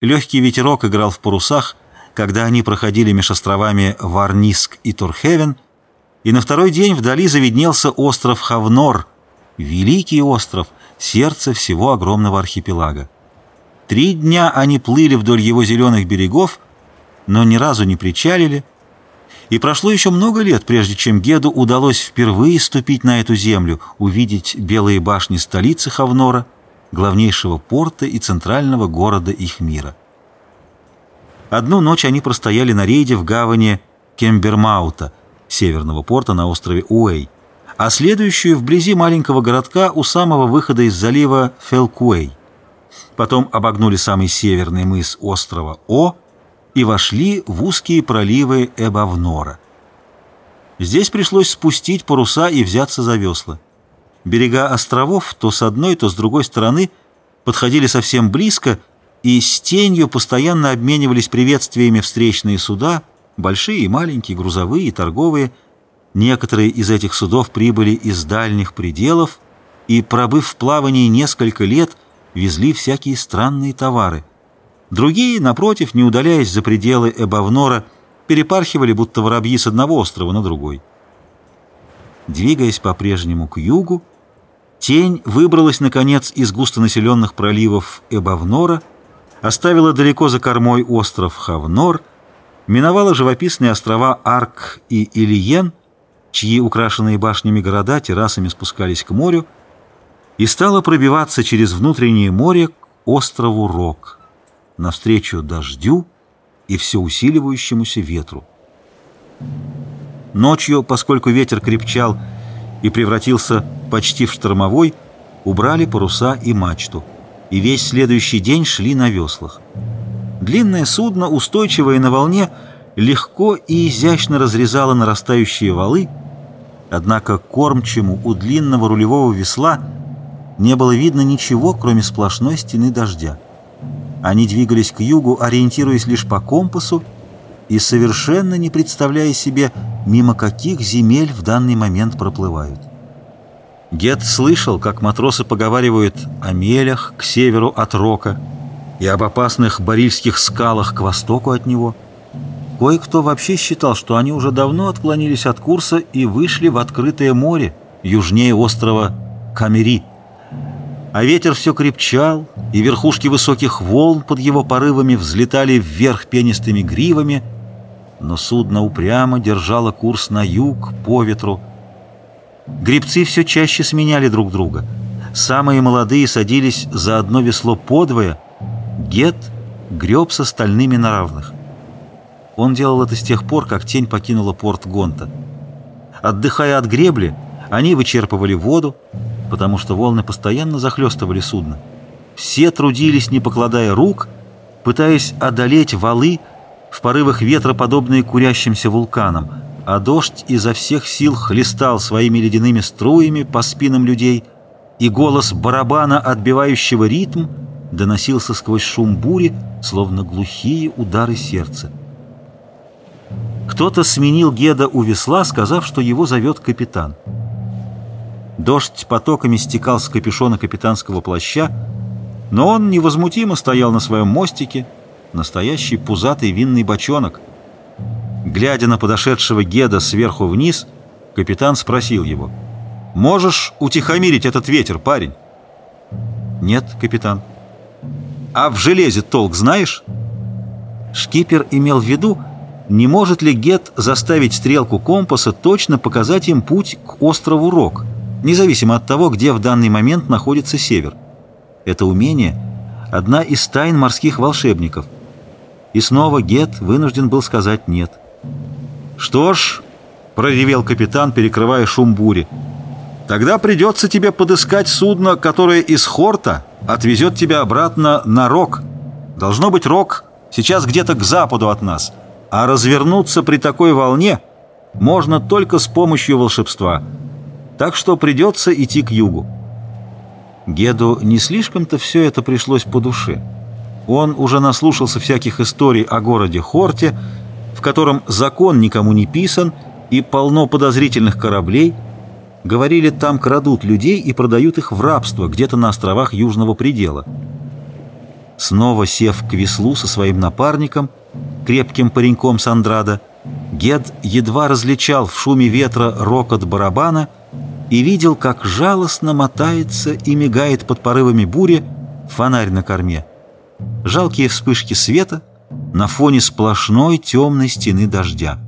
Легкий ветерок играл в парусах, когда они проходили меж островами Варниск и Турхевен, и на второй день вдали завиднелся остров Хавнор, великий остров, сердце всего огромного архипелага. Три дня они плыли вдоль его зеленых берегов, но ни разу не причалили, и прошло еще много лет, прежде чем Геду удалось впервые ступить на эту землю, увидеть белые башни столицы Хавнора — главнейшего порта и центрального города их мира. Одну ночь они простояли на рейде в гавани Кембермаута, северного порта на острове Уэй, а следующую вблизи маленького городка у самого выхода из залива Фелкуэй. Потом обогнули самый северный мыс острова О и вошли в узкие проливы Эбавнора. Здесь пришлось спустить паруса и взяться за весла. Берега островов то с одной, то с другой стороны подходили совсем близко, и с тенью постоянно обменивались приветствиями встречные суда, большие и маленькие, грузовые и торговые. Некоторые из этих судов прибыли из дальних пределов и, пробыв в плавании несколько лет, везли всякие странные товары. Другие, напротив, не удаляясь за пределы Эбавнора, перепархивали, будто воробьи с одного острова на другой. Двигаясь по-прежнему к югу, Тень выбралась, наконец, из густонаселенных проливов Эбавнора, оставила далеко за кормой остров Хавнор, миновала живописные острова Арк и Ильен, чьи украшенные башнями города террасами спускались к морю, и стала пробиваться через внутреннее море к острову Рок, навстречу дождю и все усиливающемуся ветру. Ночью, поскольку ветер крепчал и превратился почти в штормовой, убрали паруса и мачту, и весь следующий день шли на веслах. Длинное судно, устойчивое на волне, легко и изящно разрезало нарастающие валы, однако кормчему у длинного рулевого весла не было видно ничего, кроме сплошной стены дождя. Они двигались к югу, ориентируясь лишь по компасу и совершенно не представляя себе, мимо каких земель в данный момент проплывают. Гет слышал, как матросы поговаривают о мелях к северу от Рока и об опасных барильских скалах к востоку от него. Кое-кто вообще считал, что они уже давно отклонились от курса и вышли в открытое море, южнее острова Камери. А ветер все крепчал, и верхушки высоких волн под его порывами взлетали вверх пенистыми гривами, но судно упрямо держало курс на юг по ветру, Гребцы все чаще сменяли друг друга. Самые молодые садились за одно весло подвое. Гет греб с остальными на равных. Он делал это с тех пор, как тень покинула порт Гонта. Отдыхая от гребли, они вычерпывали воду, потому что волны постоянно захлестывали судно. Все трудились, не покладая рук, пытаясь одолеть валы в порывах ветра, подобные курящимся вулканам – а дождь изо всех сил хлестал своими ледяными струями по спинам людей, и голос барабана, отбивающего ритм, доносился сквозь шум бури, словно глухие удары сердца. Кто-то сменил Геда у весла, сказав, что его зовет капитан. Дождь потоками стекал с капюшона капитанского плаща, но он невозмутимо стоял на своем мостике, настоящий пузатый винный бочонок — Глядя на подошедшего Геда сверху вниз, капитан спросил его. «Можешь утихомирить этот ветер, парень?» «Нет, капитан». «А в железе толк знаешь?» Шкипер имел в виду, не может ли Гет заставить стрелку компаса точно показать им путь к острову Рок, независимо от того, где в данный момент находится север. Это умение – одна из тайн морских волшебников. И снова Гет вынужден был сказать «нет». «Что ж», — проревел капитан, перекрывая шум бури, «тогда придется тебе подыскать судно, которое из Хорта отвезет тебя обратно на Рок. Должно быть Рок сейчас где-то к западу от нас, а развернуться при такой волне можно только с помощью волшебства. Так что придется идти к югу». Геду не слишком-то все это пришлось по душе. Он уже наслушался всяких историй о городе Хорте, в котором закон никому не писан и полно подозрительных кораблей, говорили, там крадут людей и продают их в рабство где-то на островах Южного предела. Снова сев к веслу со своим напарником, крепким пареньком Сандрада, Гед едва различал в шуме ветра рокот барабана и видел, как жалостно мотается и мигает под порывами бури фонарь на корме. Жалкие вспышки света на фоне сплошной темной стены дождя.